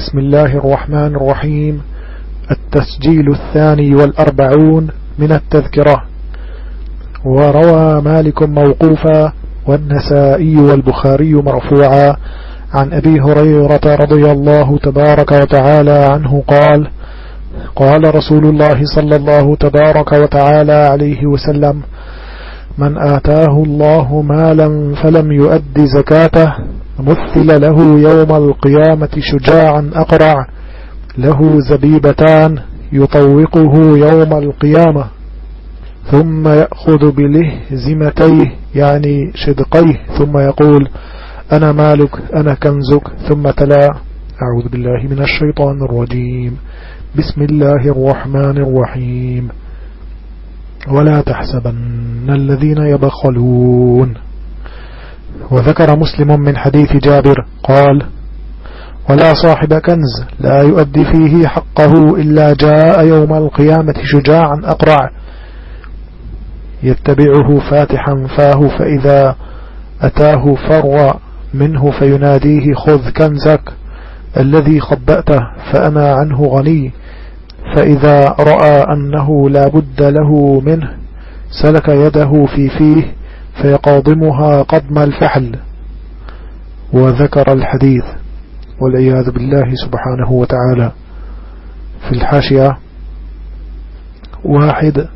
بسم الله الرحمن الرحيم. التسجيل الثاني والأربعون من التذكرة. وروى مالك موقوفا والنسائي والبخاري مرفوعا. عن أبي هريرة رضي الله تبارك وتعالى عنه قال قال رسول الله صلى الله تبارك وتعالى عليه وسلم من آتاه الله مالا فلم يؤد زكاته مثل له يوم القيامة شجاعا أقرع له زبيبتان يطوقه يوم القيامة ثم يأخذ بلهزمتيه يعني شدقيه ثم يقول أنا مالك أنا كنزك ثم تلا أعوذ بالله من الشيطان الرجيم بسم الله الرحمن الرحيم ولا تحسبن الذين يبخلون وذكر مسلم من حديث جابر قال ولا صاحب كنز لا يؤدي فيه حقه إلا جاء يوم القيامة شجاعا أقرع. يتبعه فاتحا فاه فإذا أتاه فر منه فيناديه خذ كنزك الذي خبأته فأنا عنه غني. فإذا رأى أنه لا بد له منه سلك يده في فيه فيقاضمها قضم الفحل وذكر الحديث والعياذ بالله سبحانه وتعالى في الحاشية واحد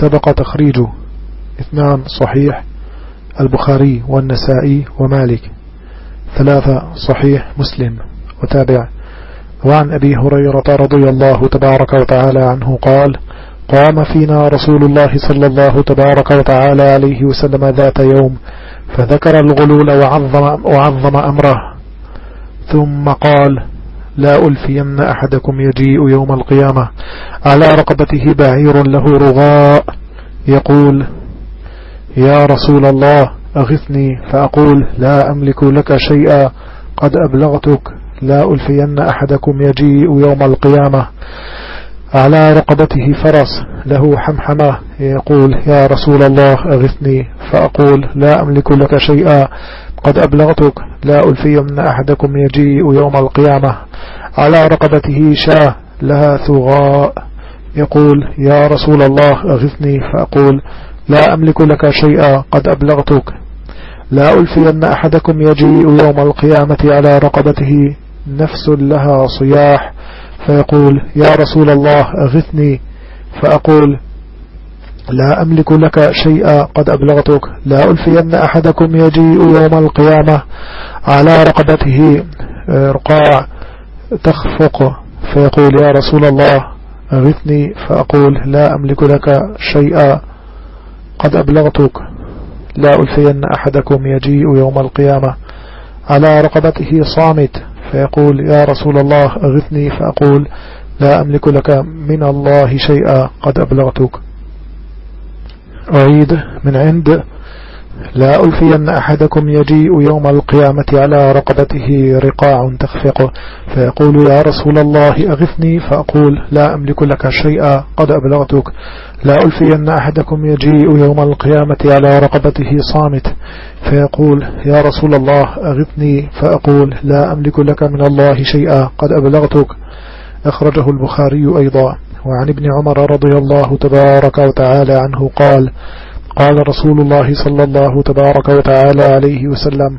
سبق تخريجه اثنان صحيح البخاري والنسائي ومالك ثلاثة صحيح مسلم وتابع. وعن أبي هريرة رضي الله تبارك وتعالى عنه قال قام فينا رسول الله صلى الله تبارك وتعالى عليه وسلم ذات يوم فذكر الغلول وعظم, وعظم أمره. ثم قال لا ألفين أحدكم يجيء يوم القيامة. على رقبته بعير له رغاء. يقول يا رسول الله أغثني فأقول لا أملك لك شيئا. قد أبلغتك. لا ألفين أحدكم يجيء يوم القيامة. على رقبته فرس له حمحمة يقول يا رسول الله أغثني. فأقول لا أملك لك شيئا قد أبلغتك لا ألفين أحدكم يجيء يوم القيامة. على رقبته شاة لها ثغاء. يقول يا رسول الله أغثني. فأقول لا أملك لك شيئا قد أبلغتك لا ألفين أحدكم يجيء يوم القيامة. على رقبته نفس لها صياح. فيقول يا رسول الله أغثني. فأقول لا أملك لك شيئا قد أبلغتك. لا ألفين أحدكم يجيء يوم القيامة على رقبته رقاع تخفق. فيقول يا رسول الله أغثني. فأقول لا أملك لك شيئا قد أبلغتك. لا ألفين أحدكم يجيء يوم القيامة على رقبته صامت. فيقول يا رسول الله أغثني فأقول لا أملك لك من الله شيئا قد أبلغتك. أعيد من عند لا ألفين أحدكم يجيء يوم القيامة على رقبته رقاع تخفق فيقول يا رسول الله أغثني فأقول لا أملك لك شيئا قد أبلغتك. لا ألفين أحدكم يجيء يوم القيامة على رقبته صامت فيقول يا رسول الله أغثني فأقول لا أملك لك من الله شيئا قد أبلغتك. أخرجه البخاري أيضا. وعن ابن عمر رضي الله تبارك وتعالى عنه قال قال رسول الله صلى الله تبارك وتعالى عليه وسلم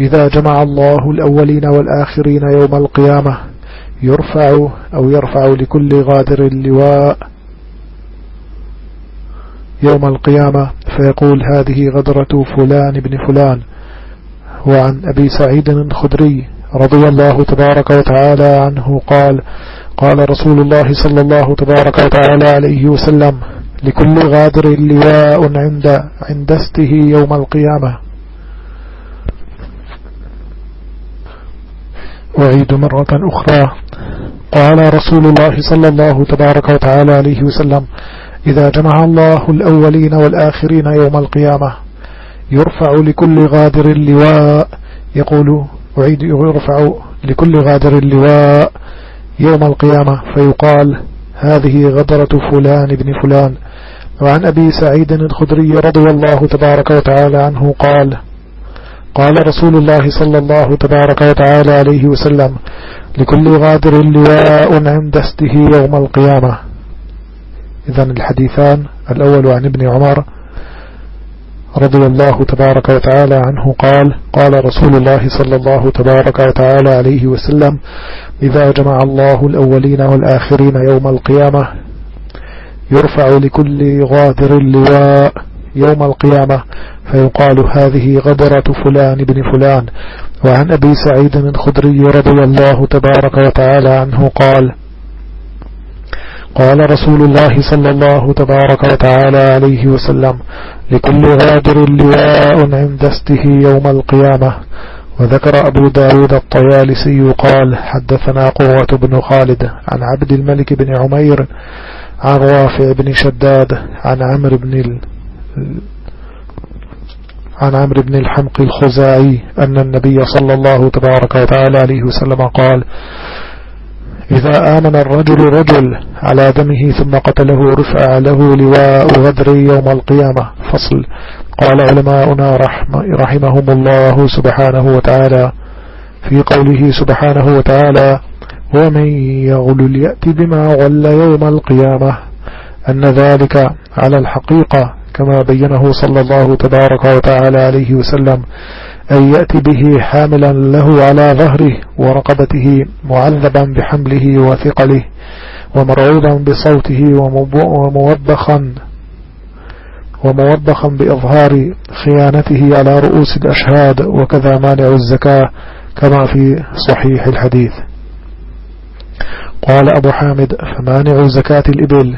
إذا جمع الله الأولين والآخرين يوم القيامة يرفع أو يرفع لكل غادر اللواء يوم القيامة فيقول هذه غدرة فلان بن فلان وعن أبي سعيد الخدري رضي الله تبارك وتعالى عنه قال قال رسول الله صلى الله تبارك وتعالى عليه وسلم لكل غادر لواء عند عندسته يوم القيامة. وعيد مرة أخرى. قال رسول الله صلى الله تبارك وتعالى عليه وسلم إذا جمع الله الأولين والآخرين يوم القيامة يرفع لكل غادر اللواء يقول أعيد يرفع لكل غادر اللواء يوم القيامة. فيقال هذه غدرة فلان بن فلان. وعن أبي سعيد الخدري رضي الله تبارك وتعالى عنه قال قال رسول الله صلى الله تبارك وتعالى عليه وسلم لكل غادر لواء عند استه يوم القيامة. إذن الحديثان الأول عن ابن عمر رضي الله تبارك وتعالى عنه قال قال رسول الله صلى الله تبارك وتعالى عليه وسلم إذا جمع الله الأولين والآخرين يوم القيامة يرفع لكل غادر اللواء يوم القيامة فيقال هذه غدرة فلان بن فلان. وعن أبي سعيد من خدري رضي الله تبارك وتعالى عنه قال قال رسول الله صلى الله تبارك وتعالى عليه وسلم لكل غادر لواء عند استه يوم القيامة. وذكر أبو داود الطيالسي قال حدثنا قوة بن خالد عن عبد الملك بن عمير عن رافع بن شداد عن عمرو بن ال... عن عمرو بن الحمق الخزاعي أن النبي صلى الله تبارك وتعالى عليه وسلم قال إذا آمن الرجل رجل على دمه ثم قتله رفع له لواء غدر يوم القيامة. فصل. قال علماؤنا رحم رحمهم الله سبحانه وتعالى. في قوله سبحانه وتعالى ومن يغل ليأتي بما غل يوم القيامة. أن ذلك على الحقيقة كما بينه صلى الله تبارك وتعالى عليه وسلم أن يأتي به حاملا له على ظهره ورقبته معذبا بحمله وثقله ومرعوبا بصوته وموبخا وموبخا بإظهار خيانته على رؤوس الأشهاد وكذا مانع الزكاة كما في صحيح الحديث. قال أبو حامد فمانع زكاة الإبل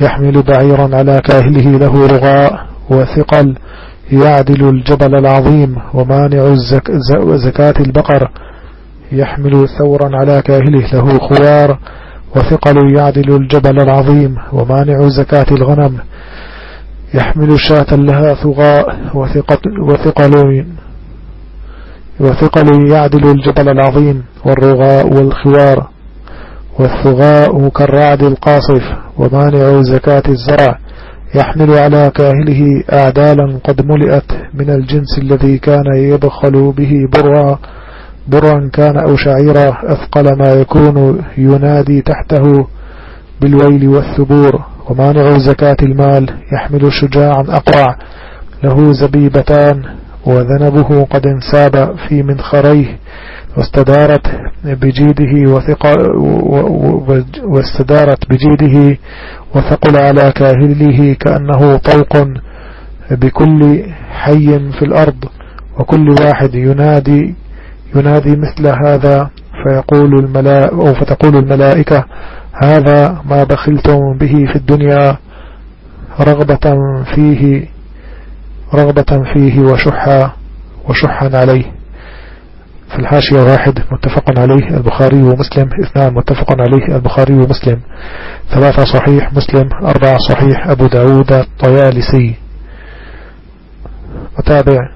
يحمل بعيرا على كاهله له رغاء وثقل يعدل الجبل العظيم ومانع زكاة البقر يحمل ثورا على كاهله له خوار وثقل يعدل الجبل العظيم ومانع زكاة الغنم يحمل شاة لها ثغاء وثقل وثقل يعدل الجبل العظيم والرغاء والخوار. والثغاء كالرعد القاصف ومانع زكاة الزرع يحمل على كاهله أعدالا قد ملئت من الجنس الذي كان يبخل به برا برا كان أو شعيرا أثقل ما يكون ينادي تحته بالويل والثبور. ومانع زكاة المال يحمل شجاعا أقرع. له زبيبتان وذنبه قد انساب في منخريه. واستدارت بجيده وثقل واستدارت بجيده وثقل على كاهله كأنه طوق بكل حي في الأرض وكل واحد ينادي ينادي مثل هذا فيقول الملائكة أو فتقول الملائكة هذا ما بخلتم به في الدنيا رغبة فيه رغبة فيه وشحا وشحا عليه. في الحاشية واحد متفق عليه البخاري ومسلم. اثنان متفق عليه البخاري ومسلم. ثلاثة صحيح مسلم. أربعة صحيح أبو داود الطيالسي. وتابع.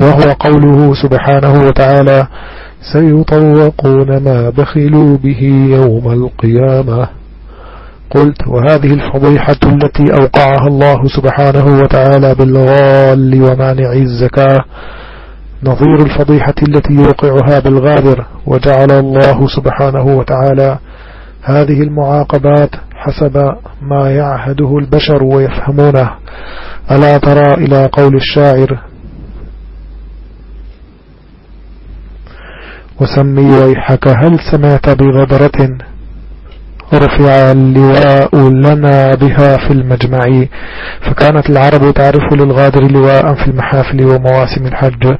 وهو قوله سبحانه وتعالى سيطوقون ما بخلوا به يوم القيامة. قلت وهذه الفضيحة التي أوقعها الله سبحانه وتعالى بالغال ومانع الزكاة نظير الفضيحة التي يوقعها بالغادر وجعل الله سبحانه وتعالى هذه المعاقبات حسب ما يعهده البشر ويفهمونه. ألا ترى إلى قول الشاعر وسمي ويحك هل سمعت بغدرة؟ رفع اللواء لنا بها في المجمع. فكانت العرب تعرف للغادر لواء في المحافل ومواسم الحج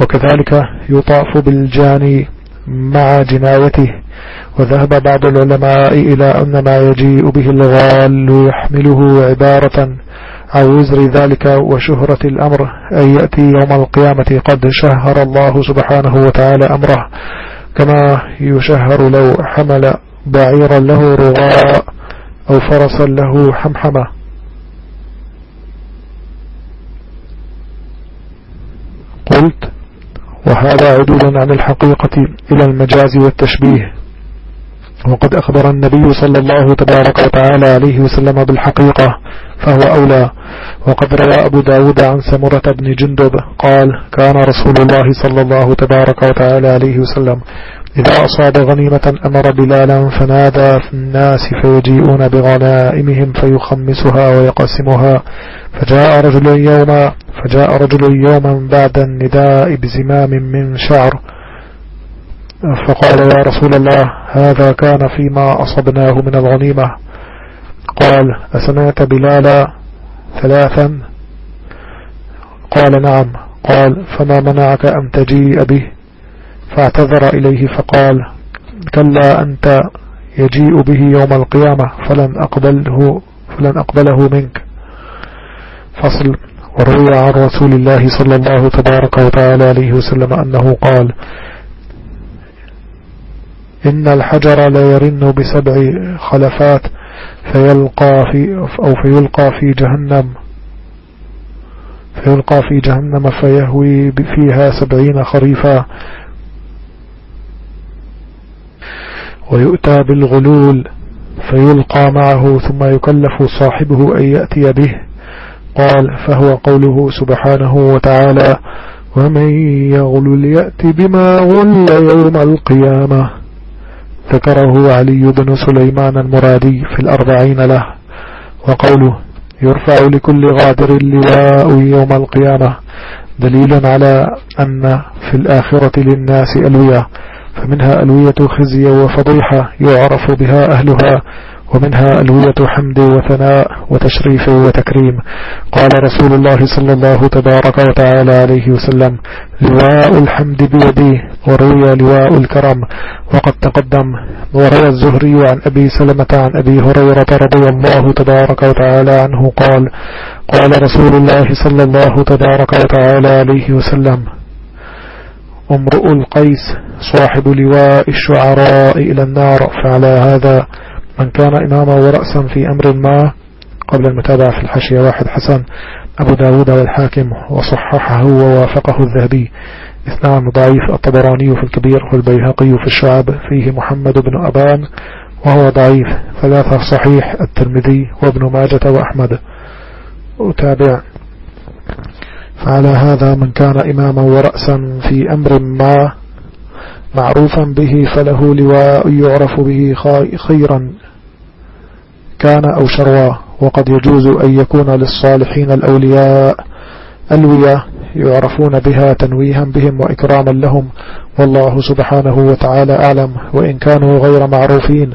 وكذلك يطاف بالجاني مع جنايته. وذهب بعض العلماء إلى أن ما يجيء به الغال يحمله عبارة عن وزر ذلك وشهرة الأمر أن يأتي يوم القيامة قد شهر الله سبحانه وتعالى أمره كما يشهر لو حمل بعيرا له رغاء أو فرسا له حمحمة. قلت وهذا عدول عن الحقيقة إلى المجاز والتشبيه. وقد أخبر النبي صلى الله تبارك وتعالى عليه وسلم بالحقيقة فهو أولى. وقد روى أبو داود عن سمرة بن جندب قال كان رسول الله صلى الله تبارك وتعالى عليه وسلم إذا أصاب غنيمة أمر بلالا فنادى في الناس فيجيئون بغنائمهم فيخمسها ويقسمها. فجاء رجل يوما فجاء رجل يوما بعد النداء بزمام من شعر. فقال يا رسول الله هذا كان فيما أصبناه من الغنيمة. قال أسمعت بلالا ثلاثا؟ قال نعم. قال فما منعك أن تجيء به؟ فاعتذر إليه فقال كلا أنت يجيء به يوم القيامة فلن أقبله, فلن أقبله منك. فصل. وروي عن رسول الله صلى الله تبارك وتعالى عليه وسلم أنه قال إن الحجر لا يرن بسبع خلفات فيلقى في أو فيلقى في جهنم فيلقى في جهنم فيهوي فيها سبعين خريفا ويؤتى بالغلول فيلقى معه ثم يكلف صاحبه أن يأتي به. قال فهو قوله سبحانه وتعالى ومن يغلل يأتي بما غل يوم القيامة. ذكره علي بن سليمان المرادي في الأربعين له. وقوله يرفع لكل غادر اللواء يوم القيامة. دليل على أن في الآخرة للناس ألوية. فمنها ألوية خزي وفضيحة يعرف بها أهلها ومنها ألوية حمد وثناء وتشريف وتكريم. قال رسول الله صلى الله تبارك وتعالى عليه وسلم لواء الحمد بيدي وروي لواء الكرم. وقد تقدم وروى الزهري عن أبي سلمة عن أبي هريرة رضي الله تبارك وتعالى عنه قال قال رسول الله صلى الله تبارك وتعالى عليه وسلم امرؤ القيس صاحب لواء الشعراء إلى النار. فعلى هذا من كان إماما ورأسا في أمر ما قبل المتابعة في الحشية واحد حسن أبو داود والحاكم وصححه ووافقه الذهبي. اثنان ضعيف الطبراني في الكبير والبيهقي في الشعب فيه محمد بن أبان وهو ضعيف. ثلاثة صحيح الترمذي وابن ماجة وأحمد. أتابع. فعلى هذا من كان إماما ورأسا في أمر ما معروفا به فله لواء يعرف به خيرا كان أو شروا وقد يجوز أن يكون للصالحين الأولياء ألوية يعرفون بها تنويها بهم وإكراما لهم. والله سبحانه وتعالى أعلم. وإن كانوا غير معروفين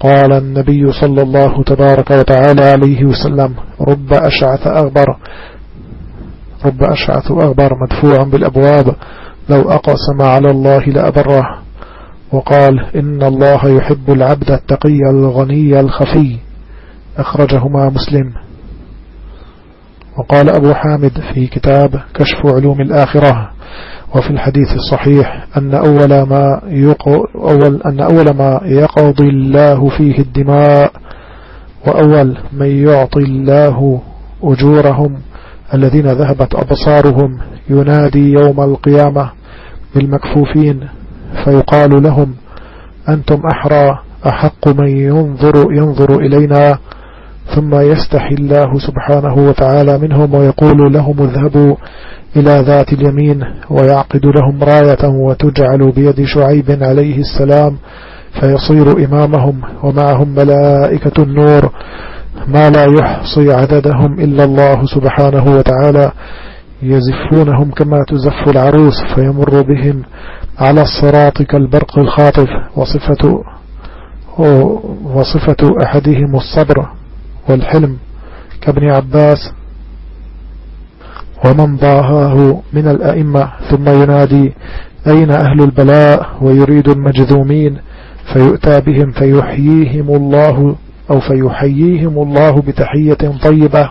قال النبي صلى الله تبارك وتعالى عليه وسلم رب أشعث أغبر. رب أشعث أغبر مدفوع بالأبواب. لو أقسم على الله لأبره وقال إن الله يحب العبد التقي الغني الخفي. أخرجهما مسلم. وقال أبو حامد في كتاب كشف علوم الآخرة. وفي الحديث الصحيح أن أول ما أول أن أول ما يقضي الله فيه الدماء. وأول من يعطي الله أجورهم. الذين ذهبت أبصارهم ينادي يوم القيامة بالمكفوفين فيقال لهم أنتم أحرى أحق من ينظر ينظر إلينا؟ ثم يستحي الله سبحانه وتعالى منهم ويقول لهم اذهبوا إلى ذات اليمين ويعقد لهم راية وتجعل بيد شعيب عليه السلام فيصير إمامهم ومعهم ملائكة النور ما لا يحصي عددهم إلا الله سبحانه وتعالى. يزفونهم كما تزف العروس فيمر بهم على الصراط كالبرق الخاطف. وصفة وصفة أحدهم الصبر والحلم كابن عباس. ومن ضاهاه من الأئمة. ثم ينادي أين أهل البلاء ويريد المجذومين؟ فيؤتى بهم فيحييهم الله أو فيحييهم الله بتحية طيبة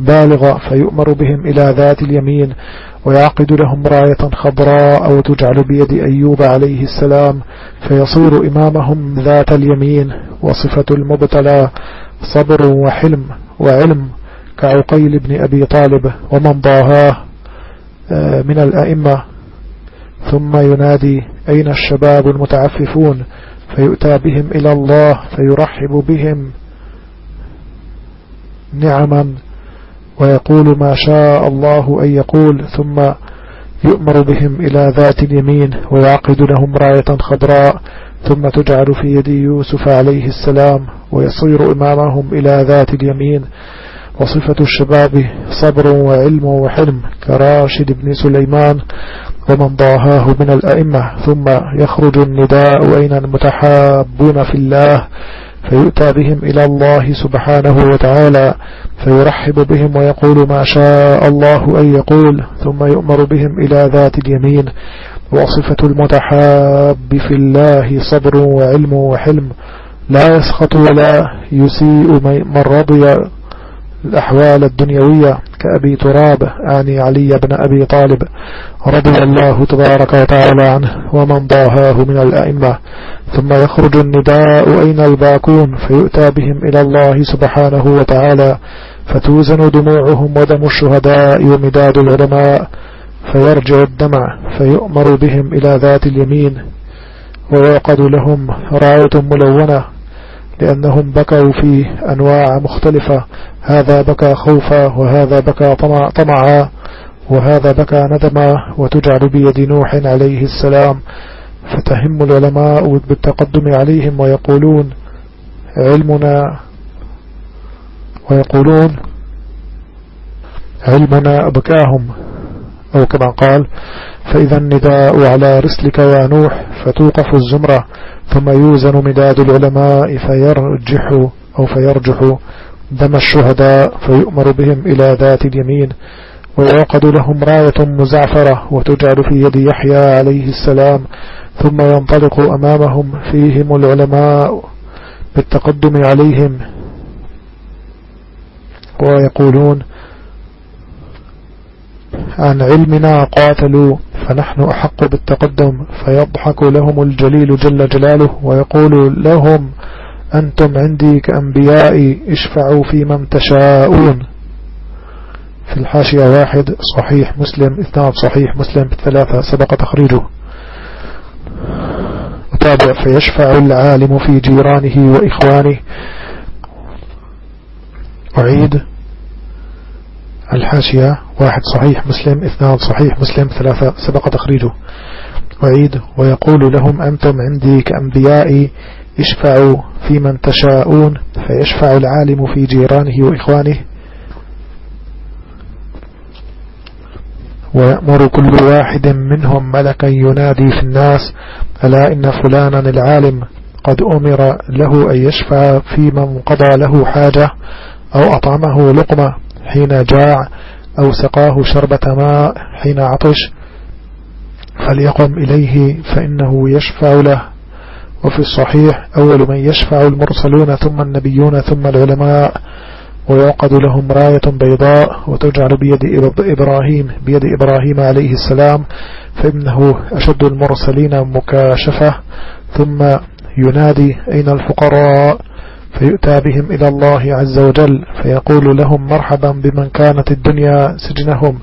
بالغة فيؤمر بهم إلى ذات اليمين ويعقد لهم راية خضراء أو تجعل بيد أيوب عليه السلام فيصير إمامهم ذات اليمين وصفة المبتلى صبر وحلم وعلم كعقيل بن أبي طالب ومن ضاهاه آه، من الأئمة. ثم ينادي أين الشباب المتعففون؟ فيؤتى بهم إلى الله فيرحب بهم نعما ويقول ما شاء الله أن يقول ثم يؤمر بهم إلى ذات اليمين ويعقد لهم راية خضراء ثم تجعل في يد يوسف عليه السلام ويصير إمامهم إلى ذات اليمين. وصفة الشباب صبر وعلم وحلم كراشد بن سليمان ومن ضاهاه من الأئمة ثم يخرج النداء أين المتحابون في الله فيؤتى بهم إلى الله سبحانه وتعالى فيرحب بهم ويقول ما شاء الله أن يقول ثم يؤمر بهم إلى ذات اليمين وصفة المتحاب في الله صبر وعلم وحلم لا يسخط ولا يسيء من رضي. الأحوال الدنيوية كأبي تراب آني علي بن أبي طالب رضي الله تبارك وتعالى عنه ومن ضاهاه من الأئمة. ثم يخرج النداء أين الباكون فيؤتى بهم إلى الله سبحانه وتعالى فتوزن دموعهم ودم الشهداء ومداد العلماء فيرجع الدمع فيؤمر بهم إلى ذات اليمين. ويعقد لهم راية ملونة لأنهم بكوا في أنواع مختلفة. هذا بكى خوفا وهذا بكى طمع طمعا وهذا بكى ندما وتجعل بيد نوح عليه السلام. فتهم العلماء بالتقدم عليهم ويقولون علمنا ويقولون علمنا بكاهم. أو كما قال فإذا النداء على رسلك يا نوح فتوقف الزمرة ثم يوزن مداد العلماء فيرجح أو فيرجح دم الشهداء فيؤمر بهم إلى ذات اليمين ويعقد لهم راية مزعفرة وتجعل في يد يحيى عليه السلام ثم ينطلق أمامهم فيهم العلماء بالتقدم عليهم. ويقولون عن علمنا قاتلوا. فنحن أحق بالتقدم فيضحك لهم الجليل جل جلاله ويقول لهم أنتم عندي كأنبيائي اشفعوا في من تشاءون. في الحاشية واحد صحيح مسلم اثنان صحيح مسلم ثلاثة سبق تخريجه. وتابع فيشفع العالم في جيرانه وإخوانه. أعيد. الحاشية واحد صحيح مسلم اثنان صحيح مسلم ثلاثة سبق تخريجه وعيد ويقول لهم أنتم عندي كأنبيائي اشفعوا في من تشاءون فيشفع العالم في جيرانه وإخوانه. ويأمر كل واحد منهم ملكا ينادي في الناس ألا إن فلانا العالم قد أمر له أن يشفع في من قضى له حاجة أو أطعمه لقمة. حين جاع أو سقاه شربة ماء حين عطش فليقم إليه فإنه يشفع له. وفي الصحيح أول من يشفع المرسلون ثم النبيون ثم العلماء ويعقد لهم راية بيضاء وتجعل بيد إبراهيم بيد إبراهيم عليه السلام فإنه أشد المرسلين مكاشفة. ثم ينادي أين الفقراء؟ فيؤتى بهم إلى الله عز وجل فيقول لهم مرحبا بمن كانت الدنيا سجنهم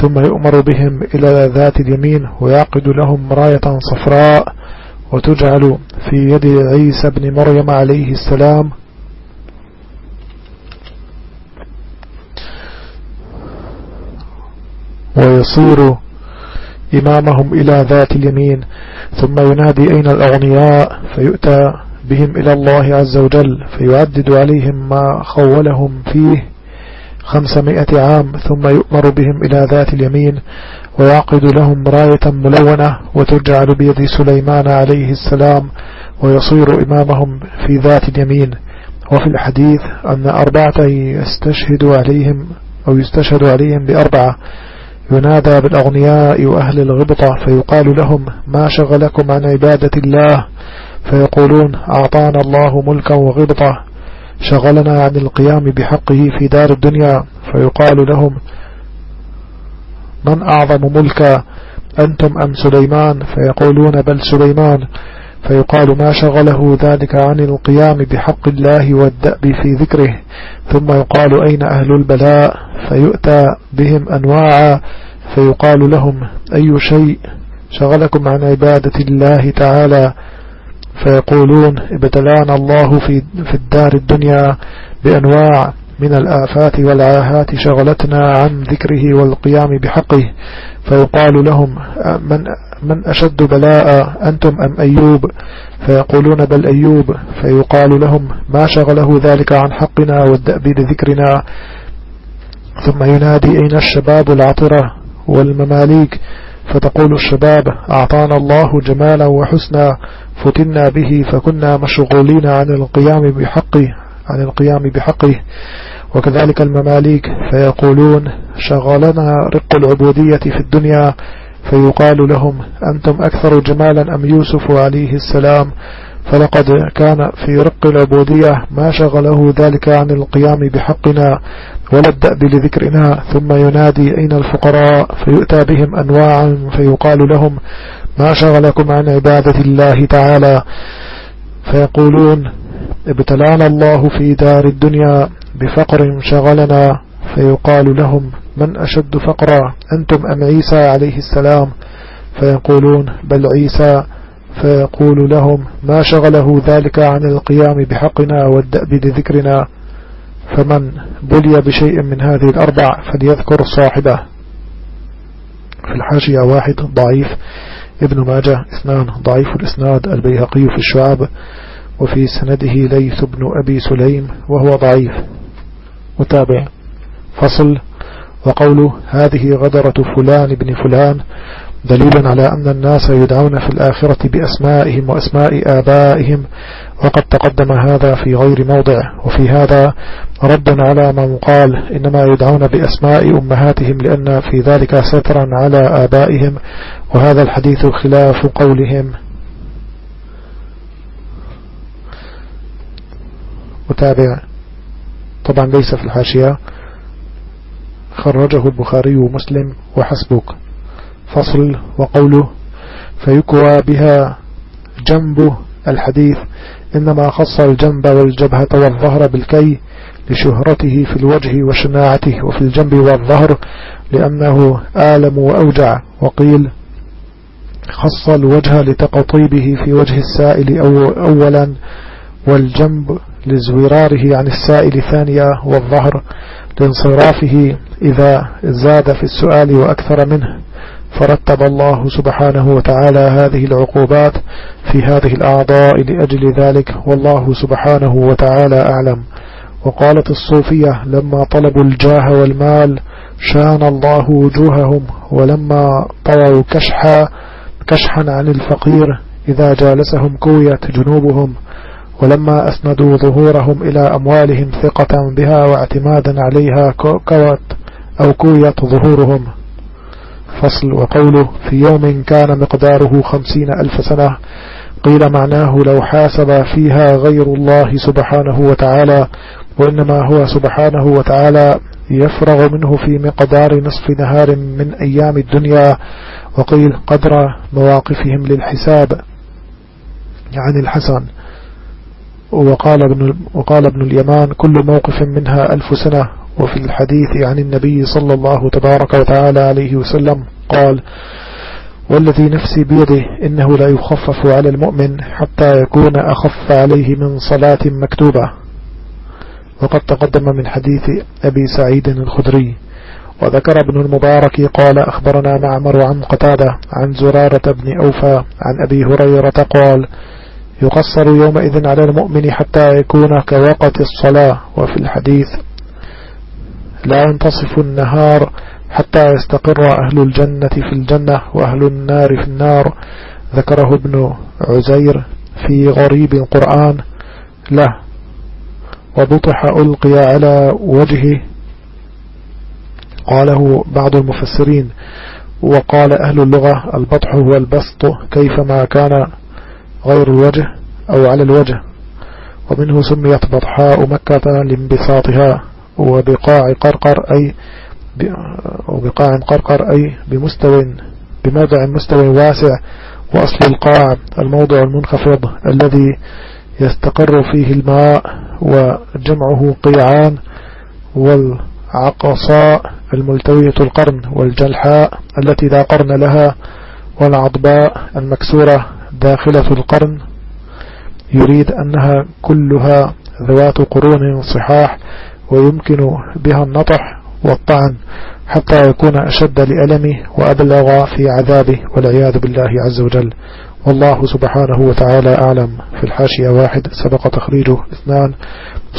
ثم يؤمر بهم إلى ذات اليمين ويعقد لهم راية صفراء وتجعل في يد عيسى بن مريم عليه السلام. ويصير إمامهم إلى ذات اليمين ثم ينادي أين الأغنياء؟ فيؤتى بهم إلى الله عز وجل فيعدد عليهم ما خولهم فيه خمسمائة عام ثم يؤمر بهم إلى ذات اليمين ويعقد لهم راية ملونة وتجعل بيد سليمان عليه السلام ويصير إمامهم في ذات اليمين. وفي الحديث أن أربعة يستشهد عليهم أو يستشهد عليهم بأربعة ينادى بالأغنياء وأهل الغبطة فيقال لهم ما شغلكم عن عبادة الله؟ فيقولون أعطانا الله ملكا وغبطة شغلنا عن القيام بحقه في دار الدنيا. فيقال لهم من أعظم ملكا؟ أنتم أم سليمان؟ فيقولون بل سليمان. فيقال ما شغله ذلك عن القيام بحق الله والدأب في ذكره. ثم يقال أين أهل البلاء؟ فيؤتى بهم أنواعا. فيقال لهم أي شيء شغلكم عن عبادة الله تعالى؟ فيقولون ابتلانا الله في, في الدار الدنيا بأنواع من الآفات والعاهات شغلتنا عن ذكره والقيام بحقه. فيقال لهم من, من أشد بلاء أنتم أم أيوب؟ فيقولون بل أيوب. فيقال لهم ما شغله ذلك عن حقنا والدأب لذكرنا؟ ثم ينادي أين الشباب العطرة والمماليك؟ فتقول الشباب أعطانا الله جمالا وحسنا فتنا به فكنا مشغولين عن القيام بحقه عن القيام بحقه. وكذلك المماليك فيقولون شغلنا رق العبودية في الدنيا فيقال لهم أنتم أكثر جمالا أم يوسف عليه السلام؟ فلقد كان في رق العبودية ما شغله ذلك عن القيام بحقنا ولا الدأب لذكرنا ثم ينادي أين الفقراء؟ فيؤتى بهم أنواعا فيقال لهم ما شغلكم عن عبادة الله تعالى؟ فيقولون ابتلانا الله في دار الدنيا بفقر شغلنا. فيقال لهم من أشد فقرا؟ أنتم أم عيسى عليه السلام؟ فيقولون بل عيسى. فيقول لهم ما شغله ذلك عن القيام بحقنا والدأب لذكرنا فمن بلي بشيء من هذه الأربع فليذكر صاحبه. في الحاشية واحد ضعيف. ابن ماجه اثنان ضعيف الإسناد البيهقي في الشعب وفي سنده ليث بن أبي سليم وهو ضعيف. متابع. فصل. وقوله هذه غدرة فلان بن فلان دليل على أن الناس يدعون في الآخرة بأسمائهم وأسماء آبائهم وقد تقدم هذا في غير موضع. وفي هذا رد على من قال إنما يدعون بأسماء أمهاتهم لأن في ذلك سترا على آبائهم. وهذا الحديث خلاف قولهم. متابع. طبعا ليس في الحاشية. خرجه البخاري ومسلم وحسبك. فصل وقوله فيكوى بها جنب الحديث إنما خص الجنب والجبهة والظهر بالكي لشهرته في الوجه وشناعته وفي الجنب والظهر لأنه آلم وأوجع وقيل خص الوجه لتقطيبه في وجه السائل أو أولا والجنب لزوراره عن السائل ثانية والظهر لانصرافه إذا زاد في السؤال وأكثر منه فرتب الله سبحانه وتعالى هذه العقوبات في هذه الأعضاء لأجل ذلك والله سبحانه وتعالى أعلم. وقالت الصوفية لما طلبوا الجاه والمال شان الله وجوههم ولما طووا كشحا كشحا عن الفقير إذا جالسهم كويت جنوبهم ولما أسندوا ظهورهم إلى أموالهم ثقة بها واعتمادا عليها كوت أو كويت ظهورهم. فصل وقوله في يوم كان مقداره خمسين ألف سنة قيل معناه لو حاسب فيها غير الله سبحانه وتعالى وإنما هو سبحانه وتعالى يفرغ منه في مقدار نصف نهار من أيام الدنيا وقيل قدر مواقفهم للحساب عن الحسن. وقال ابن, وقال ابن اليمان كل موقف منها ألف سنة وفي الحديث عن النبي صلى الله تبارك وتعالى عليه وسلم قال والذي نفسي بيده إنه لا يخفف على المؤمن حتى يكون أخف عليه من صلاة مكتوبة. وقد تقدم من حديث أبي سعيد الخدري. وذكر ابن المبارك قال أخبرنا معمر عن قتادة عن زرارة بن أوفى عن أبي هريرة قال يقصر يومئذ على المؤمن حتى يكون كوقت الصلاة. وفي الحديث لا ينتصف النهار حتى يستقر أهل الجنة في الجنة وأهل النار في النار. ذكره ابن عزير في غريب القرآن. له. وبطح ألقي على وجهه. قاله بعض المفسرين. وقال أهل اللغة البطح هو البسط كيفما كان غير الوجه أو على الوجه. ومنه سميت بطحاء مكة لانبساطها وبقاع قرقر أي وبقاع قرقر أي بمستوى بموضع مستوى واسع وأصل القاع الموضع المنخفض الذي يستقر فيه الماء وجمعه قيعان والعقصاء الملتوية القرن والجلحاء التي لا قرن لها والعضباء المكسورة داخلة القرن. يريد أنها كلها ذوات قرون صحاح ويمكن بها النطح والطعن حتى يكون أشد لألمه وأبلغ في عذابه والعياذ بالله عز وجل. والله سبحانه وتعالى أعلم. في الحاشية واحد سبق تخريجه اثنان.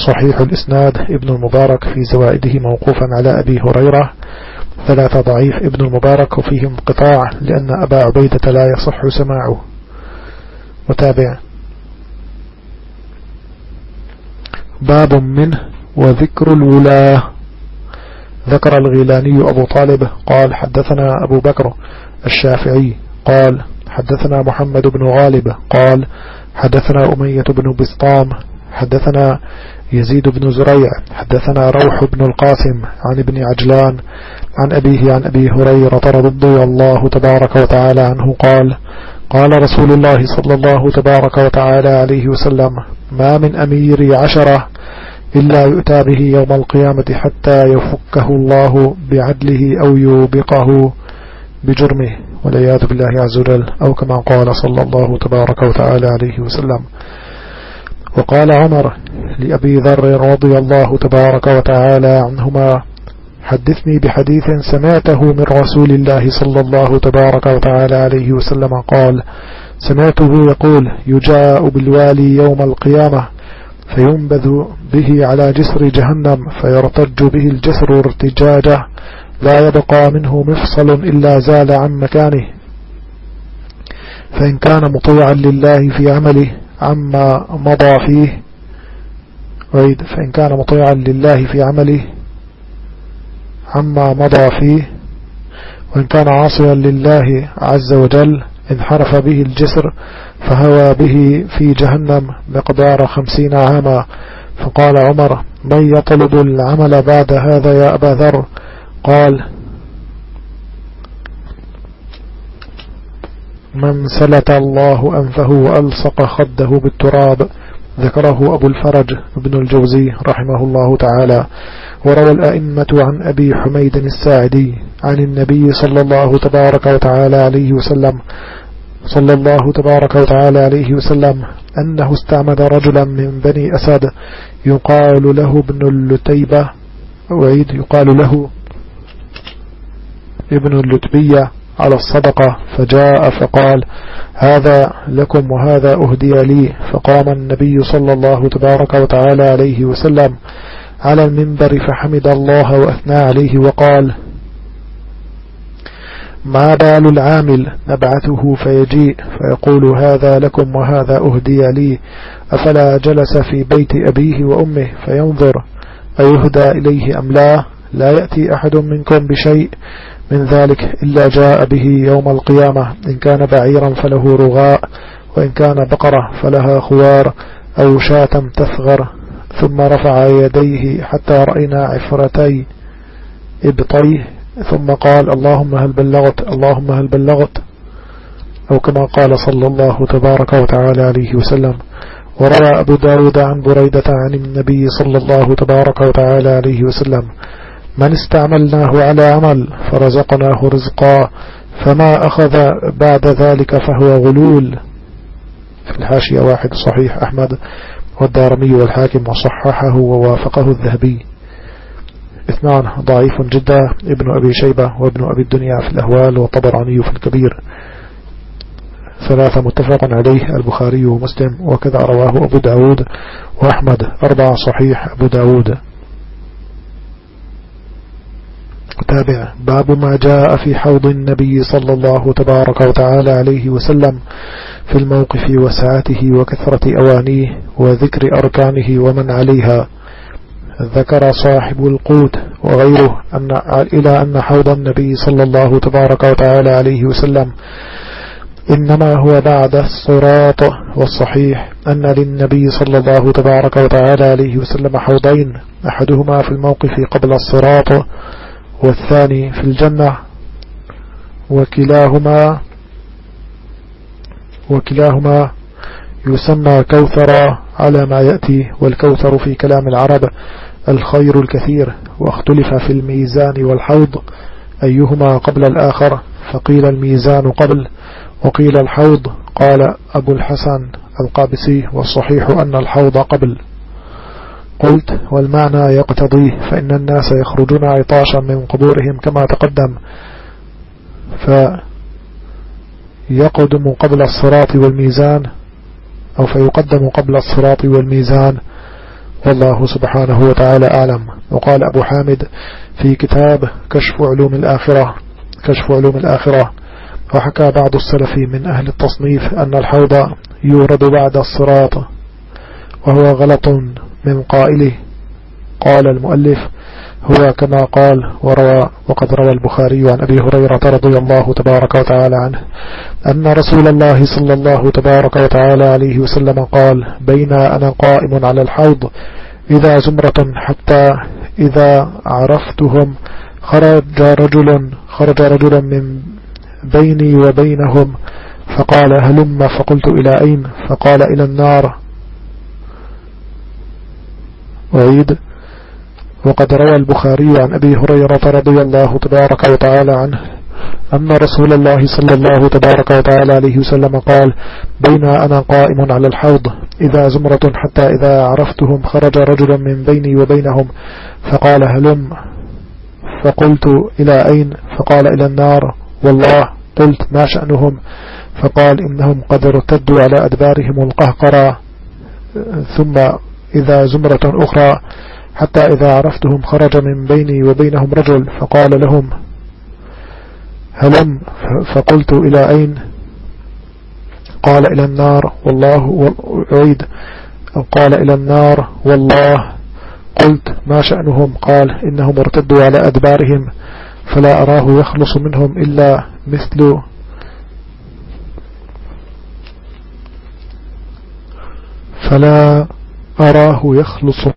صحيح الإسناد. ابن المبارك في زوائده موقوفا على أبي هريرة. ثلاثة ضعيف ابن المبارك وفيهم قطاع لأن أبا عبيدة لا يصح سماعه. وتابع. باب منه وذكر الولاة. ذكر الغيلاني أبو طالب قال حدثنا أبو بكر الشافعي قال حدثنا محمد بن غالب قال حدثنا أمية بن بسطام حدثنا يزيد بن زريع حدثنا روح بن القاسم عن ابن عجلان عن أبيه عن أبي هريرة رضي الله تبارك وتعالى عنه قال قال رسول الله صلى الله تبارك وتعالى عليه وسلم ما من أمير عشرة إلا يؤتى به يوم القيامة حتى يفكه الله بعدله أو يوبقه بجرمه والعياذ بالله عز وجل أو كما قال صلى الله تبارك وتعالى عليه وسلم. وقال عمر لأبي ذر رضي الله تبارك وتعالى عنهما حدثني بحديث سمعته من رسول الله صلى الله تبارك وتعالى عليه وسلم قال سمعته يقول يجاء بالوالي يوم القيامة فينبذ به على جسر جهنم فيرتج به الجسر ارتجاجه لا يبقى منه مفصل إلا زال عن مكانه. فإن كان مطيعا لله في عمله عما مضى فيه. فإن كان مطيعا لله في عمله عما مضى فيه. وإن كان عاصيا لله عز وجل انحرف به الجسر فهوى به في جهنم مقدار خمسين عاما. فقال عمر من يطلب العمل بعد هذا يا أبا ذر؟ قال من سلت الله أنفه وألصق خده بالتراب. ذكره أبو الفرج ابن الجوزي رحمه الله تعالى. وروى الأئمة عن أبي حميد الساعدي. عن النبي صلى الله تبارك وتعالى عليه وسلم صلى الله تبارك وتعالى عليه وسلم أنه استعمد رجلا من بني أسد يقال له ابن اللتيبة وعيد يقال له ابن اللتبية على الصدقة فجاء فقال هذا لكم وهذا أهدي لي. فقام النبي صلى الله تبارك وتعالى عليه وسلم على المنبر فحمد الله وأثنى عليه وقال ما بال العامل نبعثه فيجيء فيقول هذا لكم وهذا أهدي لي. أفلا جلس في بيت أبيه وأمه فينظر أيهدى إليه أم لا؟ لا يأتي أحد منكم بشيء من ذلك إلا جاء به يوم القيامة. إن كان بعيرا فله رغاء وإن كان بقرة فلها خوار أو شاة تثغر. ثم رفع يديه حتى رأينا عفرتي إبطيه. ثم قال اللهم هل بلغت اللهم هل بلغت؟ أو كما قال صلى الله تبارك وتعالى عليه وسلم وروى أبو داود عن بريدة عن النبي صلى الله تبارك وتعالى عليه وسلم من استعملناه على عمل فرزقناه رزقا فما أخذ بعد ذلك فهو غلول. في الحاشية واحد صحيح أحمد والدارمي والحاكم وصححه ووافقه الذهبي. اثنان ضعيف جدا ابن أبي شيبة وابن أبي الدنيا في الأهوال والطبراني في الكبير. ثلاثة متفق عليه البخاري ومسلم وكذا رواه أبو داود وأحمد. أربعة صحيح أبو داود. تابع. باب ما جاء في حوض النبي صلى الله تبارك وتعالى عليه وسلم في الموقف وسعته وكثرة أوانيه وذكر أركانه ومن عليها. ذكر صاحب القوت وغيره أن إلى أن حوض النبي صلى الله تبارك وتعالى عليه وسلم إنما هو بعد الصراط والصحيح أن للنبي صلى الله تبارك وتعالى عليه وسلم حوضين أحدهما في الموقف قبل الصراط والثاني في الجنة وكلاهما وكلاهما يسمى كوثر على ما يأتي والكوثر في كلام العرب الخير الكثير واختلف في الميزان والحوض أيهما قبل الآخر. فقيل الميزان قبل وقيل الحوض. قال أبو الحسن القابسي والصحيح أن الحوض قبل. قلت والمعنى يقتضي فإن الناس يخرجون عطاشا من قبورهم كما تقدم. فيقدم قبل الصراط والميزان أو فيقدم قبل الصراط والميزان. والله سبحانه وتعالى أعلم. وقال أبو حامد في كتاب كشف علوم الآخرة. كشف علوم الآخرة. وحكى بعض السلف من أهل التصنيف أن الحوض يورد بعد الصراط. وهو غلط من قائله. قال المؤلف هو كما قال وروى وقد روى البخاري عن أبي هريرة رضي الله تبارك وتعالى عنه أن رسول الله صلى الله تبارك وتعالى عليه وسلم قال بين أنا قائم على الحوض إذا زمرة حتى إذا عرفتهم خرج رجل خرج رجلا من بيني وبينهم فقال هلم فقلت إلى أين فقال إلى النار. أعيد. وقد روى البخاري عن أبي هريرة رضي الله تبارك وتعالى عنه أن رسول الله صلى الله تبارك وتعالى عليه وسلم قال بين أنا قائم على الحوض. إذا زمرة حتى إذا عرفتهم خرج رجل من بيني وبينهم فقال هلم. فقلت إلى أين؟ فقال إلى النار. والله. قلت ما شأنهم؟ فقال إنهم قد ارتدوا على أدبارهم القهقرة ثم إذا زمرة أخرى حتى إذا عرفتهم خرج من بيني وبينهم رجل فقال لهم هلم؟ فقلت إلى أين؟ قال إلى النار والله أعيد. قال إلى النار والله. قلت ما شأنهم؟ قال إنهم ارتدوا على أدبارهم فلا أراه يخلص منهم إلا مثل فلا أراه يخلص